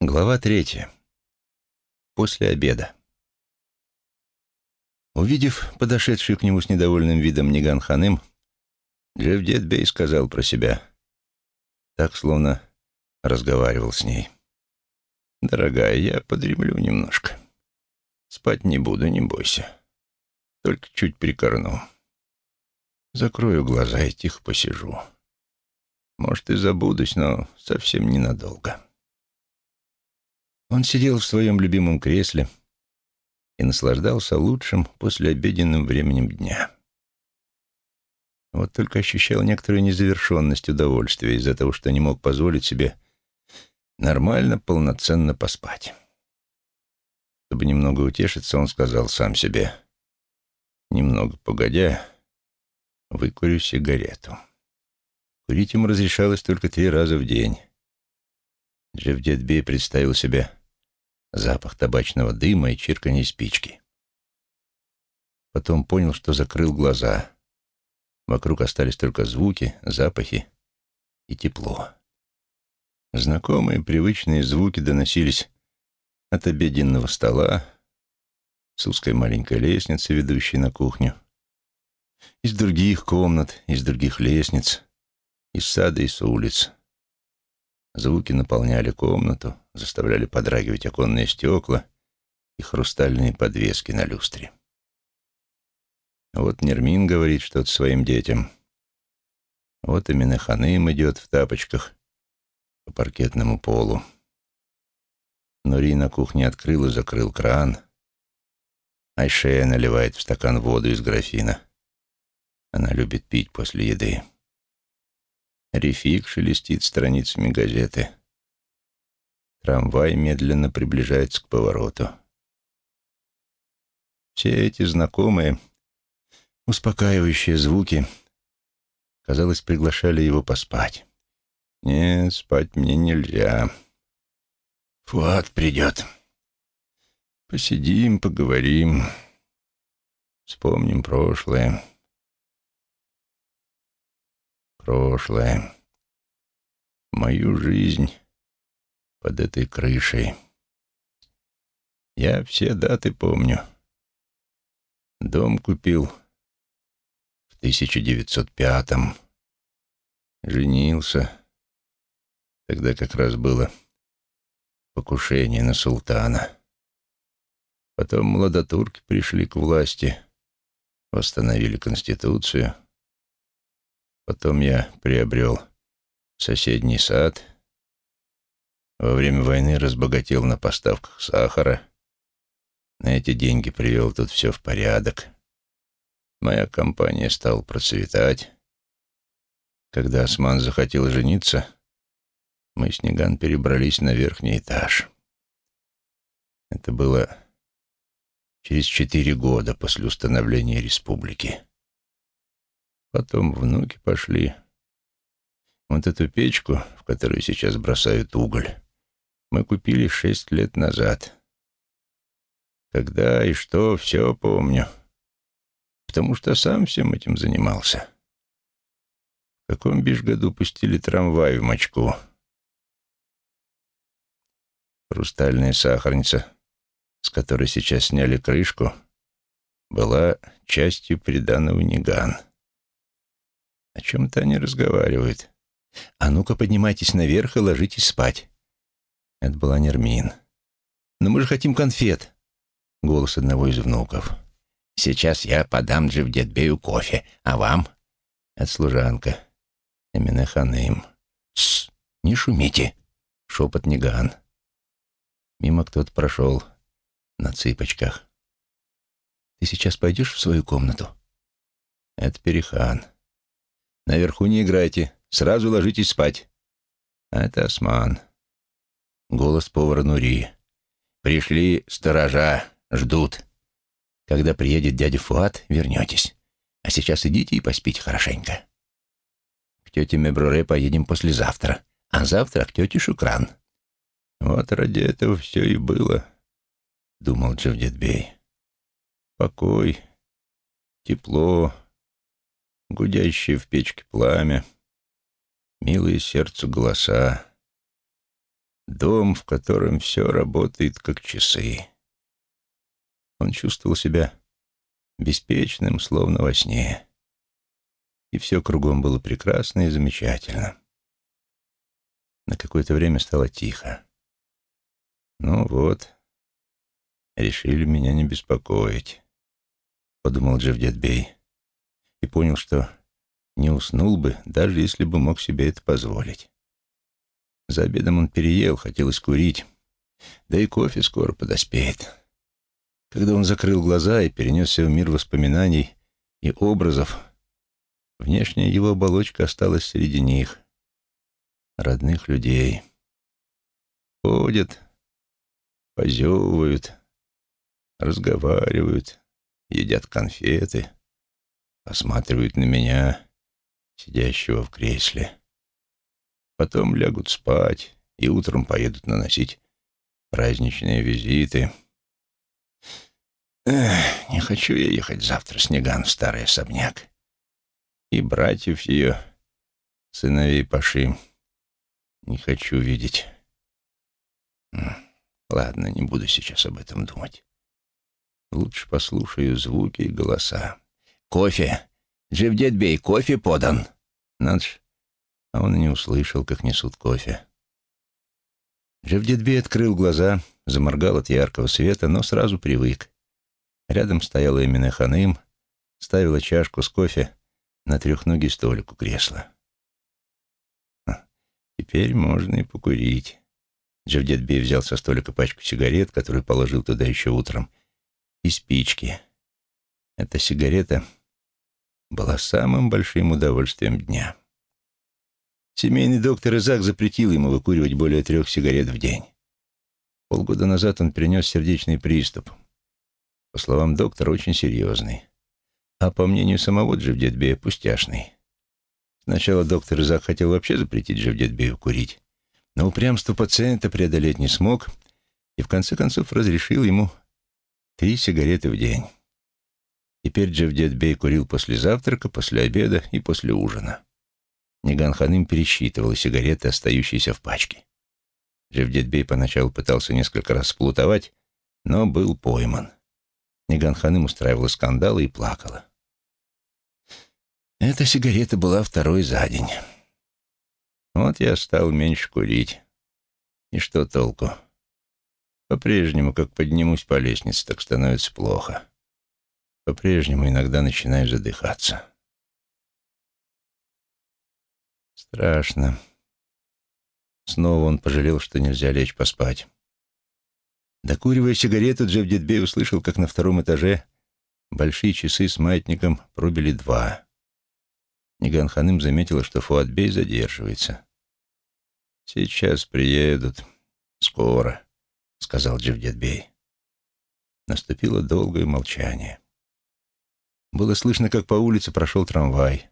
Глава третья. После обеда. Увидев подошедшую к нему с недовольным видом Ниган Ханым, Джефф Дедбей сказал про себя, так, словно разговаривал с ней. «Дорогая, я подремлю немножко. Спать не буду, не бойся. Только чуть прикорну. Закрою глаза и тихо посижу. Может, и забудусь, но совсем ненадолго». Он сидел в своем любимом кресле и наслаждался лучшим послеобеденным временем дня. Вот только ощущал некоторую незавершенность удовольствия из-за того, что не мог позволить себе нормально, полноценно поспать. Чтобы немного утешиться, он сказал сам себе, немного погодя, выкурю сигарету. Курить ему разрешалось только три раза в день. Джефф Дедби представил себе запах табачного дыма и чирканье спички. Потом понял, что закрыл глаза. Вокруг остались только звуки, запахи и тепло. Знакомые привычные звуки доносились от обеденного стола, с узкой маленькой лестницы, ведущей на кухню, из других комнат, из других лестниц, из сада и с улиц. Звуки наполняли комнату, заставляли подрагивать оконные стекла и хрустальные подвески на люстре. Вот Нермин говорит что-то своим детям. Вот именно Ханым идет в тапочках по паркетному полу. Нури на кухне открыл и закрыл кран. Айшея наливает в стакан воду из графина. Она любит пить после еды. Рефик шелестит страницами газеты. Трамвай медленно приближается к повороту. Все эти знакомые, успокаивающие звуки, казалось, приглашали его поспать. «Нет, спать мне нельзя. Фуат придет. Посидим, поговорим, вспомним прошлое» прошлое, мою жизнь под этой крышей. Я все даты помню. Дом купил в 1905-м. Женился. Тогда как раз было покушение на султана. Потом младотурки пришли к власти, восстановили Конституцию — Потом я приобрел соседний сад. Во время войны разбогател на поставках сахара. На эти деньги привел тут все в порядок. Моя компания стала процветать. Когда Осман захотел жениться, мы с Ниган перебрались на верхний этаж. Это было через четыре года после установления республики. Потом внуки пошли. Вот эту печку, в которую сейчас бросают уголь, мы купили шесть лет назад. Когда и что, все помню. Потому что сам всем этим занимался. В каком бишь году пустили трамвай в Мочку? Хрустальная сахарница, с которой сейчас сняли крышку, была частью приданого Ниган. О чем-то они разговаривают. А ну-ка поднимайтесь наверх и ложитесь спать. Это была Нермин. Но мы же хотим конфет. Голос одного из внуков. Сейчас я подам Джевдетбею кофе, а вам? Это служанка. Эмине Ханым. Тссс, не шумите. Шепот Ниган. Мимо кто-то прошел на цыпочках. Ты сейчас пойдешь в свою комнату? Это Перехан. Наверху не играйте, сразу ложитесь спать. Это Осман. Голос повара Нури. Пришли сторожа, ждут. Когда приедет дядя Фуат, вернетесь. А сейчас идите и поспите хорошенько. К тете Мебруре поедем послезавтра, а завтра к тете Шукран. Вот ради этого все и было, думал Джавдетбей. Покой, тепло, гудящее в печке пламя, милые сердцу голоса. дом, в котором все работает как часы. Он чувствовал себя беспечным, словно во сне. И все кругом было прекрасно и замечательно. На какое-то время стало тихо. «Ну вот, решили меня не беспокоить», — подумал Джавдетбей. И понял, что не уснул бы, даже если бы мог себе это позволить. За обедом он переел, хотелось курить, да и кофе скоро подоспеет. Когда он закрыл глаза и перенесся в мир воспоминаний и образов, внешняя его оболочка осталась среди них, родных людей. Ходят, позевывают, разговаривают, едят конфеты, посматривают на меня, сидящего в кресле. Потом лягут спать и утром поедут наносить праздничные визиты. Эх, не хочу я ехать завтра с Неган в старый особняк. И братьев ее, сыновей Паши, не хочу видеть. Ладно, не буду сейчас об этом думать. Лучше послушаю звуки и голоса. «Кофе! Джевдетбей, кофе подан!» Надо ж, а он и не услышал, как несут кофе. Джевдетбей открыл глаза, заморгал от яркого света, но сразу привык. Рядом стояла именно Ханым, ставила чашку с кофе на трехногий столик у кресла. Теперь можно и покурить. Джавдетбей взял со столика пачку сигарет, которую положил туда еще утром, и спички. Эта сигарета была самым большим удовольствием дня. Семейный доктор Изак запретил ему выкуривать более трех сигарет в день. Полгода назад он принес сердечный приступ. По словам доктора, очень серьезный. А по мнению самого Джавдетбея, пустяшный. Сначала доктор Изак хотел вообще запретить Джавдетбею курить, но упрямство пациента преодолеть не смог и в конце концов разрешил ему три сигареты в день. Теперь Джавдетбей курил после завтрака, после обеда и после ужина. Ниган Ханым пересчитывал сигареты, остающиеся в пачке. Джевдетбей поначалу пытался несколько раз сплутовать, но был пойман. Ниган Ханым устраивала скандалы и плакала. Эта сигарета была второй за день. Вот я стал меньше курить. И что толку? По-прежнему, как поднимусь по лестнице, так становится плохо. По-прежнему иногда начинаю задыхаться. Страшно. Снова он пожалел, что нельзя лечь поспать. Докуривая сигарету, Джефф Дедбей услышал, как на втором этаже большие часы с маятником пробили два. Ниган Ханым заметила, что Фуатбей задерживается. «Сейчас приедут. Скоро», — сказал Джефф. Наступило долгое молчание. Было слышно, как по улице прошел трамвай.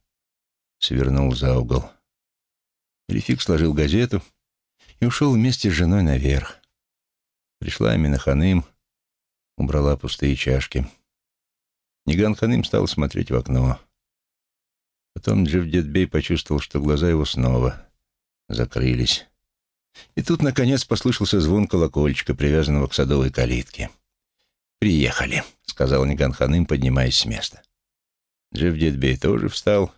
Свернул за угол. Рефик сложил газету и ушел вместе с женой наверх. Пришла Амина Ханым, убрала пустые чашки. Ниган Ханым стал смотреть в окно. Потом Джевдетбей почувствовал, что глаза его снова закрылись. И тут, наконец, послышался звон колокольчика, привязанного к садовой калитке. «Приехали», — сказал Ниган Ханым, поднимаясь с места. Джевдетбей тоже встал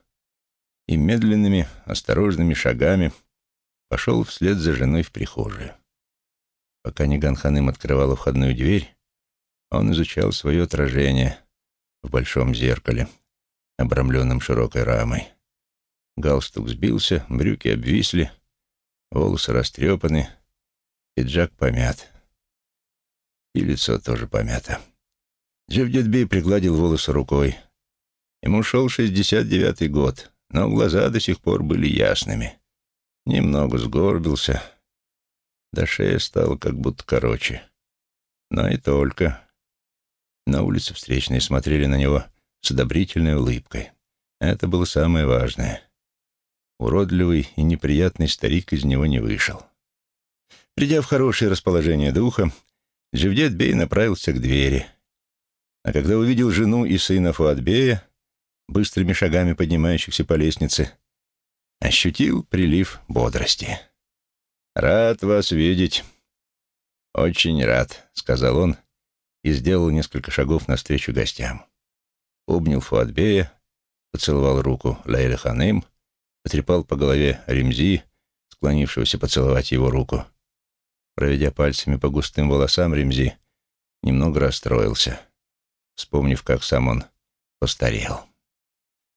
и медленными, осторожными шагами пошел вслед за женой в прихожую. Пока Ниган Ханым открывала входную дверь, он изучал свое отражение в большом зеркале, обрамленном широкой рамой. Галстук сбился, брюки обвисли, волосы растрепаны, пиджак помят. И лицо тоже помято. Джевдетбей пригладил волосы рукой. Ему шел шестьдесят девятый год но глаза до сих пор были ясными. Немного сгорбился, да шея стала как будто короче. Но и только. На улице встречные смотрели на него с одобрительной улыбкой. Это было самое важное. Уродливый и неприятный старик из него не вышел. Придя в хорошее расположение духа, Джевдет Бей направился к двери. А когда увидел жену и сына Фуатбея, быстрыми шагами поднимающихся по лестнице, ощутил прилив бодрости. «Рад вас видеть. Очень рад», — сказал он и сделал несколько шагов навстречу гостям. Обнял Фуатбея, поцеловал руку Лейля Ханым, потрепал по голове Ремзи, склонившегося поцеловать его руку. Проведя пальцами по густым волосам Ремзи, немного расстроился, вспомнив, как сам он постарел.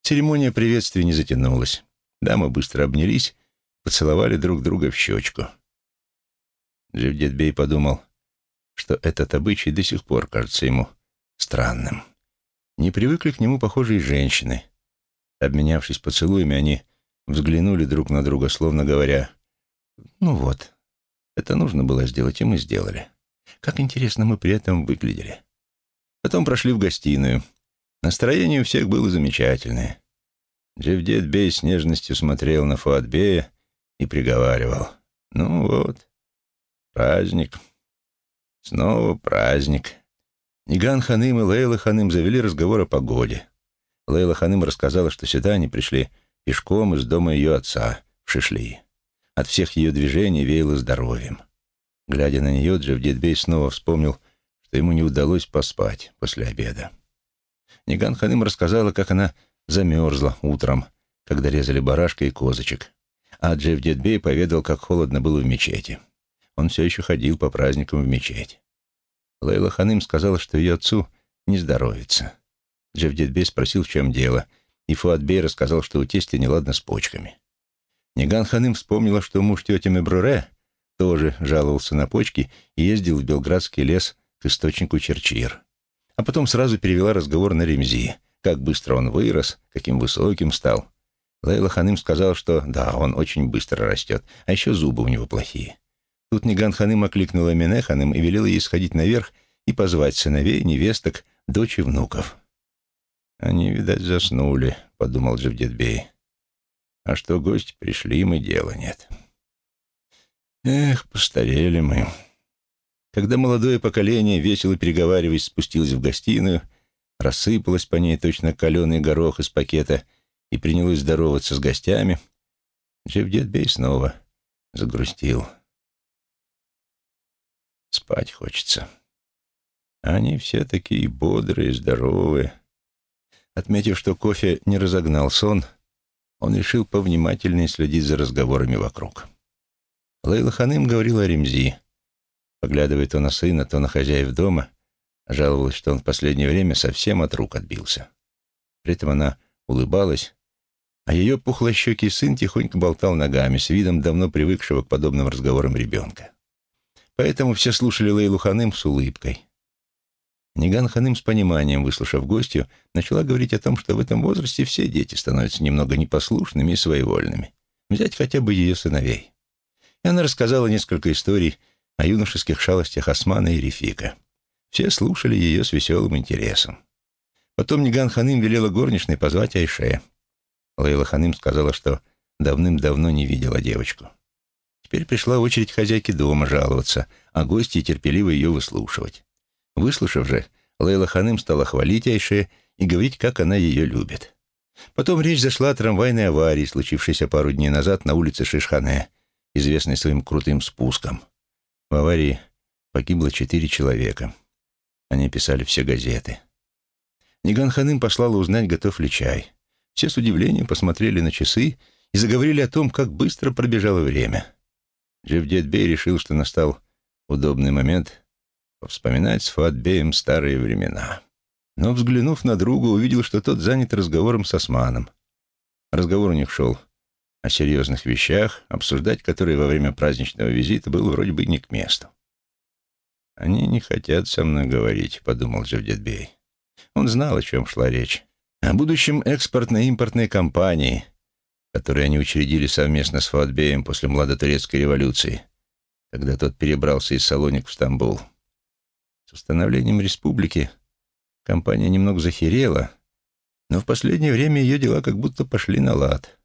Церемония приветствия не затянулась. Дамы быстро обнялись, поцеловали друг друга в щечку. Джевдетбей подумал, что этот обычай до сих пор кажется ему странным. Не привыкли к нему похожие женщины. Обменявшись поцелуями, они взглянули друг на друга, словно говоря, «Ну вот, это нужно было сделать, и мы сделали. Как интересно мы при этом выглядели». Потом прошли в гостиную. Настроение у всех было замечательное. Джевдет Бей с нежностью смотрел на Фуатбея и приговаривал. «Ну вот, праздник. Снова праздник». Ниган Ханым и Лейла Ханым завели разговор о погоде. Лейла Ханым рассказала, что сюда они пришли пешком из дома ее отца, в Шишли. От всех ее движений веяло здоровьем. Глядя на нее, Джавдетбей снова вспомнил, что ему не удалось поспать после обеда. Ниган Ханым рассказала, как она замерзла утром, когда резали барашка и козочек. А Джавдетбей поведал, как холодно было в мечети. Он все еще ходил по праздникам в мечеть. Лейла Ханым сказала, что ее отцу не здоровится. Джавдетбей спросил, в чем дело, и Фуатбей рассказал, что у тестя неладно с почками. Ниган Ханым вспомнила, что муж тети Мебруре тоже жаловался на почки и ездил в Белградский лес к источнику Черчир. А потом сразу перевела разговор на Ремзи, как быстро он вырос, каким высоким стал. Лейла Ханым сказал, что да, он очень быстро растет, а еще зубы у него плохие. Тут Ниган Ханым окликнула Мине Ханым и велела ей сходить наверх и позвать сыновей, невесток, дочь и внуков. «Они, видать, заснули», — подумал Джавдетбей. «А что гости пришли, и дела нет». «Эх, постарели мы». Когда молодое поколение, весело переговариваясь, спустилось в гостиную, рассыпалось по ней точно каленый горох из пакета и принялось здороваться с гостями, Джавдетбей снова загрустил. Спать хочется. Они все такие бодрые, здоровые. Отметив, что кофе не разогнал сон, он решил повнимательнее следить за разговорами вокруг. Лейла Ханым говорила о Ремзи. Поглядывая то на сына, то на хозяев дома, жаловалась, что он в последнее время совсем от рук отбился. При этом она улыбалась, а ее пухлощекий сын тихонько болтал ногами с видом давно привыкшего к подобным разговорам ребенка. Поэтому все слушали Лейлу Ханым с улыбкой. Ниган Ханым с пониманием, выслушав гостью, начала говорить о том, что в этом возрасте все дети становятся немного непослушными и своевольными. Взять хотя бы ее сыновей. И она рассказала несколько историй о юношеских шалостях Османа и Рефика. Все слушали ее с веселым интересом. Потом Ниган Ханым велела горничной позвать Айше. Лейла Ханым сказала, что давным-давно не видела девочку. Теперь пришла очередь хозяйки дома жаловаться, а гости терпеливо ее выслушивать. Выслушав же, Лейла Ханым стала хвалить Айше и говорить, как она ее любит. Потом речь зашла о трамвайной аварии, случившейся пару дней назад на улице Шишхане, известной своим крутым спуском. В аварии погибло четыре человека. Они писали все газеты. Ниган Ханым послала узнать, готов ли чай. Все с удивлением посмотрели на часы и заговорили о том, как быстро пробежало время. Джевдетбей решил, что настал удобный момент вспоминать с Фуатбеем старые времена. Но, взглянув на друга, увидел, что тот занят разговором с Османом. Разговор у них шел о серьезных вещах, обсуждать которые во время праздничного визита было вроде бы не к месту. «Они не хотят со мной говорить», — подумал Джавдетбей. Он знал, о чем шла речь. О будущем экспортно-импортной компании, который они учредили совместно с Фуатбеем после Младотурецкой революции, когда тот перебрался из Салоник в Стамбул. С установлением республики компания немного захерела, но в последнее время ее дела как будто пошли на лад.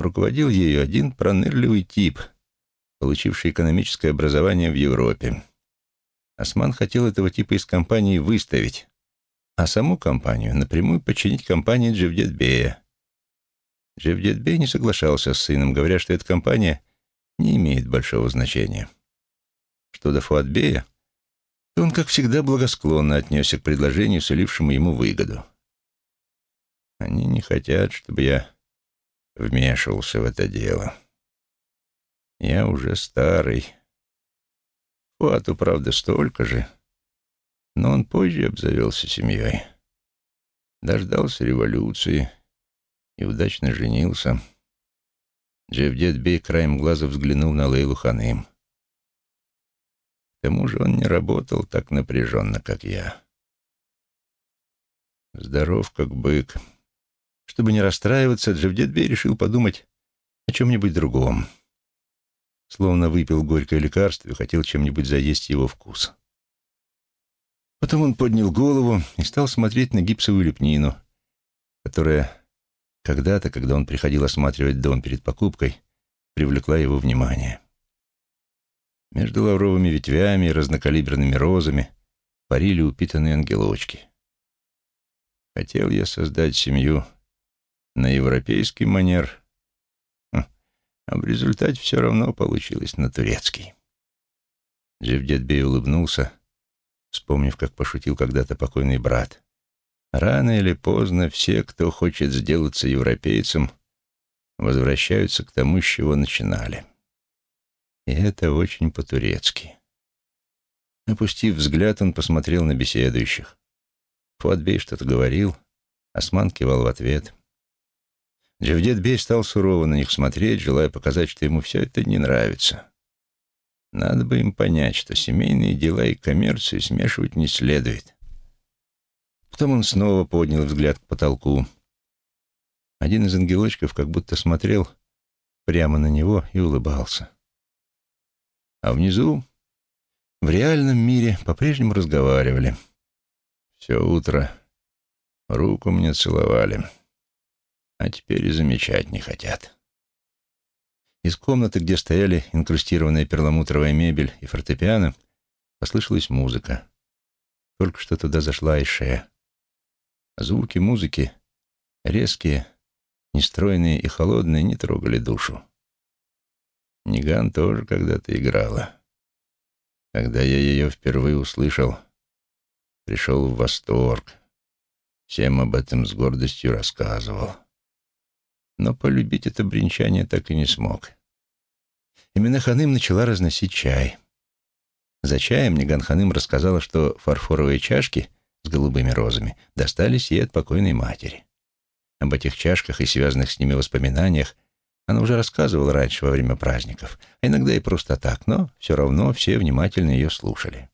Руководил ею один пронырливый тип, получивший экономическое образование в Европе. Осман хотел этого типа из компании выставить, а саму компанию напрямую подчинить компании Джевдетбея, Джевдетбей не соглашался с сыном, говоря, что эта компания не имеет большого значения. Что до Фуатбея, то он, как всегда, благосклонно отнесся к предложению, сулившему ему выгоду. Они не хотят, чтобы я вмешивался в это дело. Я уже старый. Фуату, правда, столько же, но он позже обзавелся семьей. Дождался революции и удачно женился. Джевдет Бей краем глаза взглянул на Лейлу Ханым. К тому же он не работал так напряженно, как я. Здоров, как бык. Чтобы не расстраиваться, Джевдет Бей решил подумать о чем-нибудь другом. Словно выпил горькое лекарство и хотел чем-нибудь заесть его вкус. Потом он поднял голову и стал смотреть на гипсовую лепнину, которая когда-то, когда он приходил осматривать дом перед покупкой, привлекла его внимание. Между лавровыми ветвями и разнокалиберными розами парили упитанные ангелочки. Хотел я создать семью на европейский манер, хм, а в результате все равно получилось на турецкий. Джевдетбей улыбнулся, вспомнив, как пошутил когда-то покойный брат. Рано или поздно все, кто хочет сделаться европейцем, возвращаются к тому, с чего начинали. И это очень по-турецки. Опустив взгляд, он посмотрел на беседующих. Фуатбей что-то говорил, Осман кивал в ответ. Джавдет-бей стал сурово на них смотреть, желая показать, что ему все это не нравится. Надо бы им понять, что семейные дела и коммерцию смешивать не следует. Потом он снова поднял взгляд к потолку. Один из ангелочков как будто смотрел прямо на него и улыбался. А внизу, в реальном мире, по-прежнему разговаривали. Все утро руку мне целовали, а теперь и замечать не хотят. Из комнаты, где стояли инкрустированная перламутровая мебель и фортепиано, послышалась музыка. Только что туда зашла Айше. Звуки музыки, резкие, нестройные и холодные, не трогали душу. Ниган тоже когда-то играла. Когда я ее впервые услышал, пришел в восторг. Всем об этом с гордостью рассказывал но полюбить это бренчание так и не смог. Именно Ханым начала разносить чай. За чаем Ниган Ханым рассказала, что фарфоровые чашки с голубыми розами достались ей от покойной матери. Об этих чашках и связанных с ними воспоминаниях она уже рассказывала раньше во время праздников, а иногда и просто так, но все равно все внимательно ее слушали.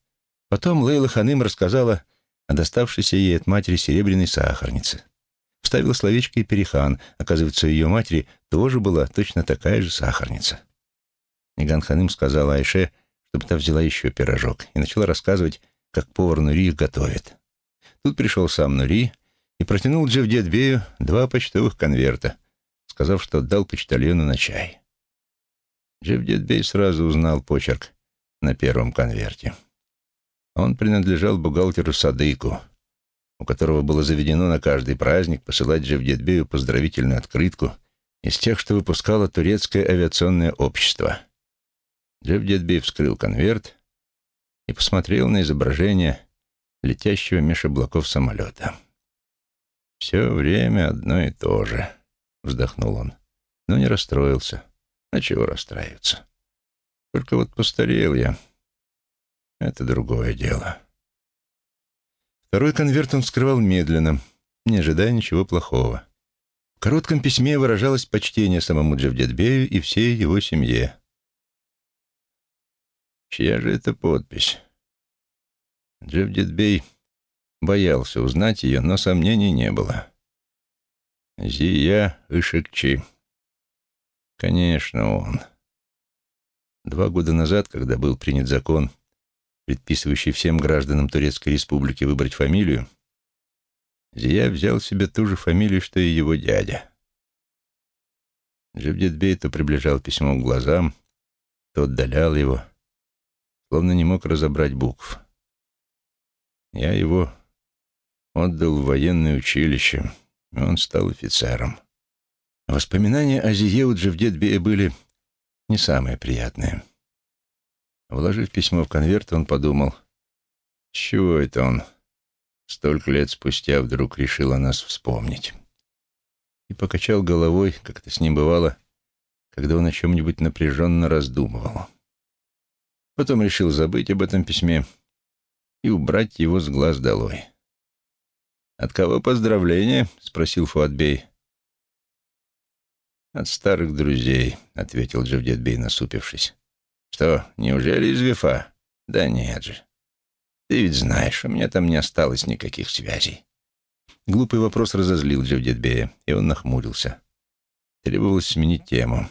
Потом Лейла Ханым рассказала о доставшейся ей от матери серебряной сахарнице — Вставила словечко и Перехан. Оказывается, ее матери тоже была точно такая же сахарница. Ниган Ханым сказала Айше, чтобы та взяла еще пирожок, и начала рассказывать, как повар Нури их готовит. Тут пришел сам Нури и протянул Джевдетбею два почтовых конверта, сказав, что отдал почтальону на чай. Джевдетбей сразу узнал почерк на первом конверте. Он принадлежал бухгалтеру Садыку — у которого было заведено на каждый праздник посылать Джевдетбею поздравительную открытку из тех, что выпускало турецкое авиационное общество. Джевдетбей вскрыл конверт и посмотрел на изображение летящего меж облаков самолета. «Все время одно и то же», — вздохнул он, но не расстроился. А чего расстраиваться? Только вот постарел я. Это другое дело. Второй конверт он вскрывал медленно, не ожидая ничего плохого. В коротком письме выражалось почтение самому Джавдетбею и всей его семье. Чья же это подпись? Джавдетбей боялся узнать ее, но сомнений не было. Зия Ишекчи. Конечно, он. Два года назад, когда был принят закон предписывающий всем гражданам Турецкой Республики выбрать фамилию, Зия взял себе ту же фамилию, что и его дядя. Джевдетбей то приближал письмо к глазам, то отдалял его, словно не мог разобрать букв. Я его отдал в военное училище, и он стал офицером. Воспоминания о Зие у Джевдетбея были не самое приятное. Вложив письмо в конверт, он подумал, чего это он столько лет спустя вдруг решил о нас вспомнить. И покачал головой, как это с ним бывало, когда он о чем-нибудь напряженно раздумывал. Потом решил забыть об этом письме и убрать его с глаз долой. «От кого поздравления?» — спросил Фуатбей. «От старых друзей», — ответил Джавдетбей, насупившись. «Что, неужели из Вифа?» «Да нет же. Ты ведь знаешь, у меня там не осталось никаких связей». Глупый вопрос разозлил Джавдетбея, и он нахмурился. Требовалось сменить тему.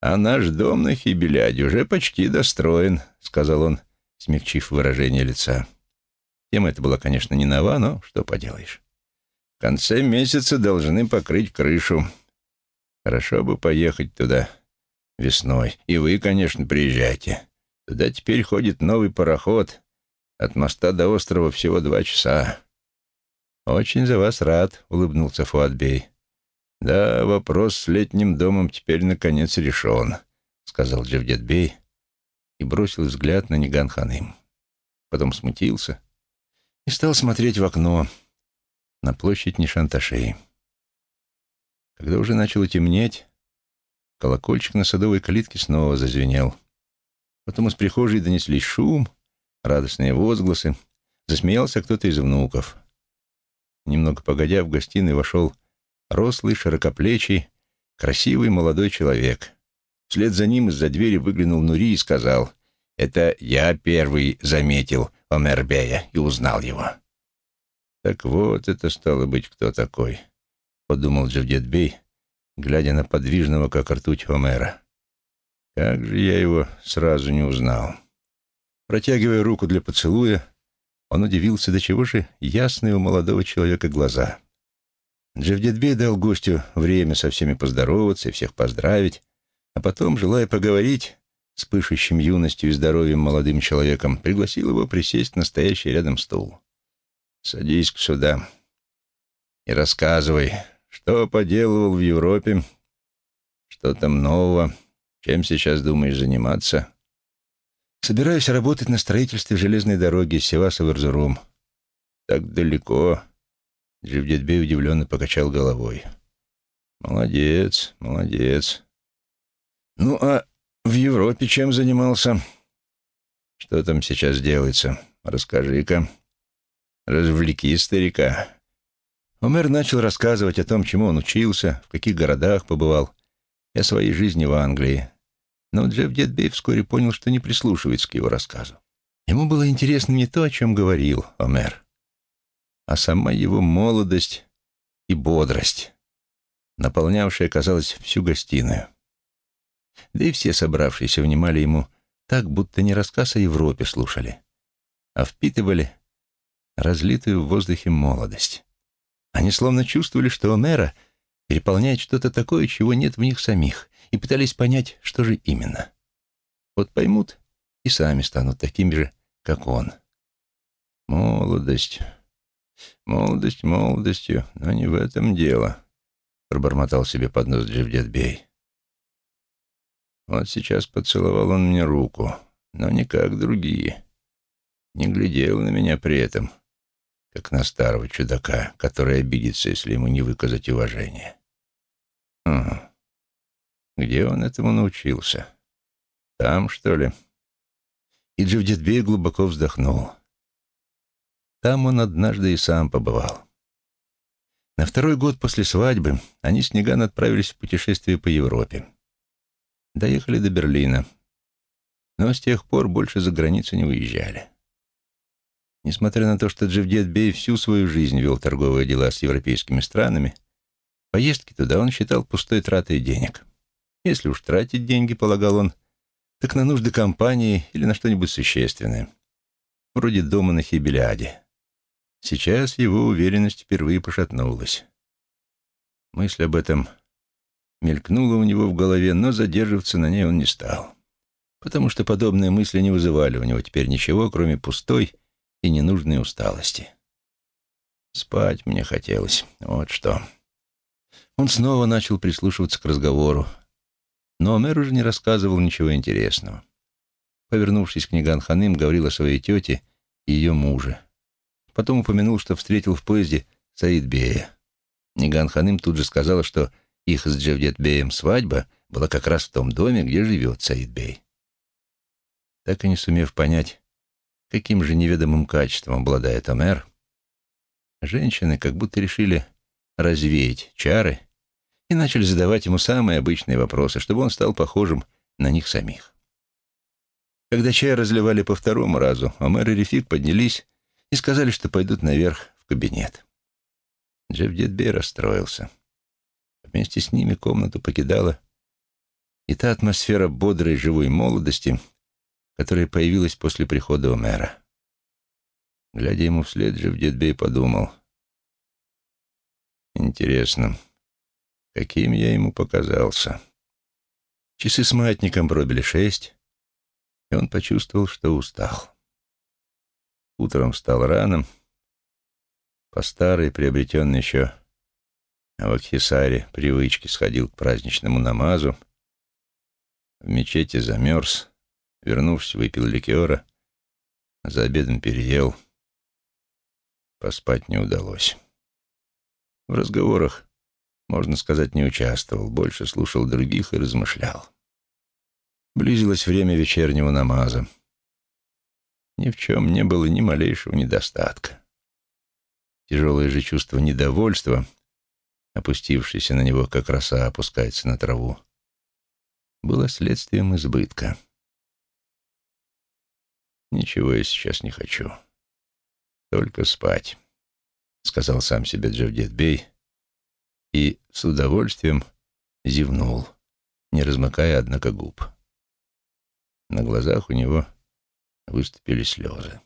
«А наш дом на Хибеляде уже почти достроен», — сказал он, смягчив выражение лица. Тема эта была, конечно, не нова, но что поделаешь. «В конце месяца должны покрыть крышу. Хорошо бы поехать туда весной. И вы, конечно, приезжайте. Туда теперь ходит новый пароход. От моста до острова всего два часа». «Очень за вас рад», — улыбнулся Фуатбей. «Да, вопрос с летним домом теперь наконец решен», — сказал Джавдетбей и бросил взгляд на Ниган Ханым. Потом смутился и стал смотреть в окно на площадь Нишанташей. Когда уже начало темнеть, колокольчик на садовой калитке снова зазвенел. Потом из прихожей донеслись шум, радостные возгласы. Засмеялся кто-то из внуков. Немного погодя, в гостиной вошел рослый, широкоплечий, красивый молодой человек. Вслед за ним из-за двери выглянул Нури и сказал, «Это я первый заметил Омербея и узнал его». «Так вот это стало быть кто такой», — подумал Джавдетбей, глядя на подвижного, как ртуть Омера. «Как же я его сразу не узнал». Протягивая руку для поцелуя, он удивился, до чего же ясные у молодого человека глаза. Джавдетбей дал гостю время со всеми поздороваться и всех поздравить, а потом, желая поговорить с пышущим юностью и здоровьем молодым человеком, пригласил его присесть на стоящий рядом стул. «Садись-ка сюда и рассказывай, что поделывал в Европе, что там нового, чем сейчас думаешь заниматься?» «Собираюсь работать на строительстве железной дороги Севаса в Эрзурум». «Так далеко?» Дживдетбей удивленно покачал головой. «Молодец, молодец. Ну, а в Европе чем занимался? Что там сейчас делается? Расскажи-ка. Развлеки старика». Омер начал рассказывать о том, чему он учился, в каких городах побывал, и о своей жизни в Англии. Но Джефф Детбей вскоре понял, что не прислушивается к его рассказу. Ему было интересно не то, о чем говорил Омер, а сама его молодость и бодрость, наполнявшая, казалось, всю гостиную. Да и все собравшиеся внимали ему так, будто не рассказ о Европе слушали, а впитывали разлитую в воздухе молодость. Они словно чувствовали, что Омера переполняет что-то такое, чего нет в них самих, и пытались понять, что же именно. Вот поймут и сами станут такими же, как он. Молодость. «Молодость молодостью, но не в этом дело», — пробормотал себе под нос Джевдетбей. «Вот сейчас поцеловал он мне руку, но не как другие. Не глядел на меня при этом, как на старого чудака, который обидится, если ему не выказать уважение. Угу. Где он этому научился? Там, что ли?» И Джевдетбей глубоко вздохнул. Там он однажды и сам побывал. На второй год после свадьбы они с Ниган отправились в путешествие по Европе. Доехали до Берлина, но с тех пор больше за границу не выезжали. Несмотря на то, что Джевдет Бей всю свою жизнь вел торговые дела с европейскими странами, поездки туда он считал пустой тратой денег. Если уж тратить деньги, полагал он, так на нужды компании или на что-нибудь существенное, вроде дома на Хибеляде. Сейчас его уверенность впервые пошатнулась. Мысль об этом мелькнула у него в голове, но задерживаться на ней он не стал, потому что подобные мысли не вызывали у него теперь ничего, кроме пустой и ненужной усталости. Спать мне хотелось, вот что. Он снова начал прислушиваться к разговору. Но Омер уже не рассказывал ничего интересного. Повернувшись к Ниган Ханым, говорил о своей тете и ее муже. Потом упомянул, что встретил в поезде Саид Бея. Ниган Ханым тут же сказала, что их с Джевдет Беем свадьба была как раз в том доме, где живет Саид Бей. Так и не сумев понять, каким же неведомым качеством обладает Омер, женщины как будто решили развеять чары и начали задавать ему самые обычные вопросы, чтобы он стал похожим на них самих. Когда чай разливали по второму разу, Омер и Рефик поднялись и сказали, что пойдут наверх в кабинет. Джефф Дедбей расстроился. Вместе с ними комнату покидала и та атмосфера бодрой живой молодости, которая появилась после прихода Омера. Глядя ему вслед, Джефф Дедбей подумал. Интересно, каким я ему показался. Часы с маятником пробили шесть, и он почувствовал, что устал. Утром встал рано, по старой, приобретенной еще в Акхисаре привычке сходил к праздничному намазу, в мечети замерз, вернувшись, выпил ликера, за обедом переел, поспать не удалось. В разговорах, можно сказать, не участвовал, больше слушал других и размышлял. Близилось время вечернего намаза. Ни в чем не было ни малейшего недостатка. Тяжелое же чувство недовольства, опустившееся на него, как роса опускается на траву, было следствием избытка. «Ничего я сейчас не хочу. Только спать», — сказал сам себе Джавдет Бей и с удовольствием зевнул, не размыкая, однако, губ. На глазах у него выступили слезы.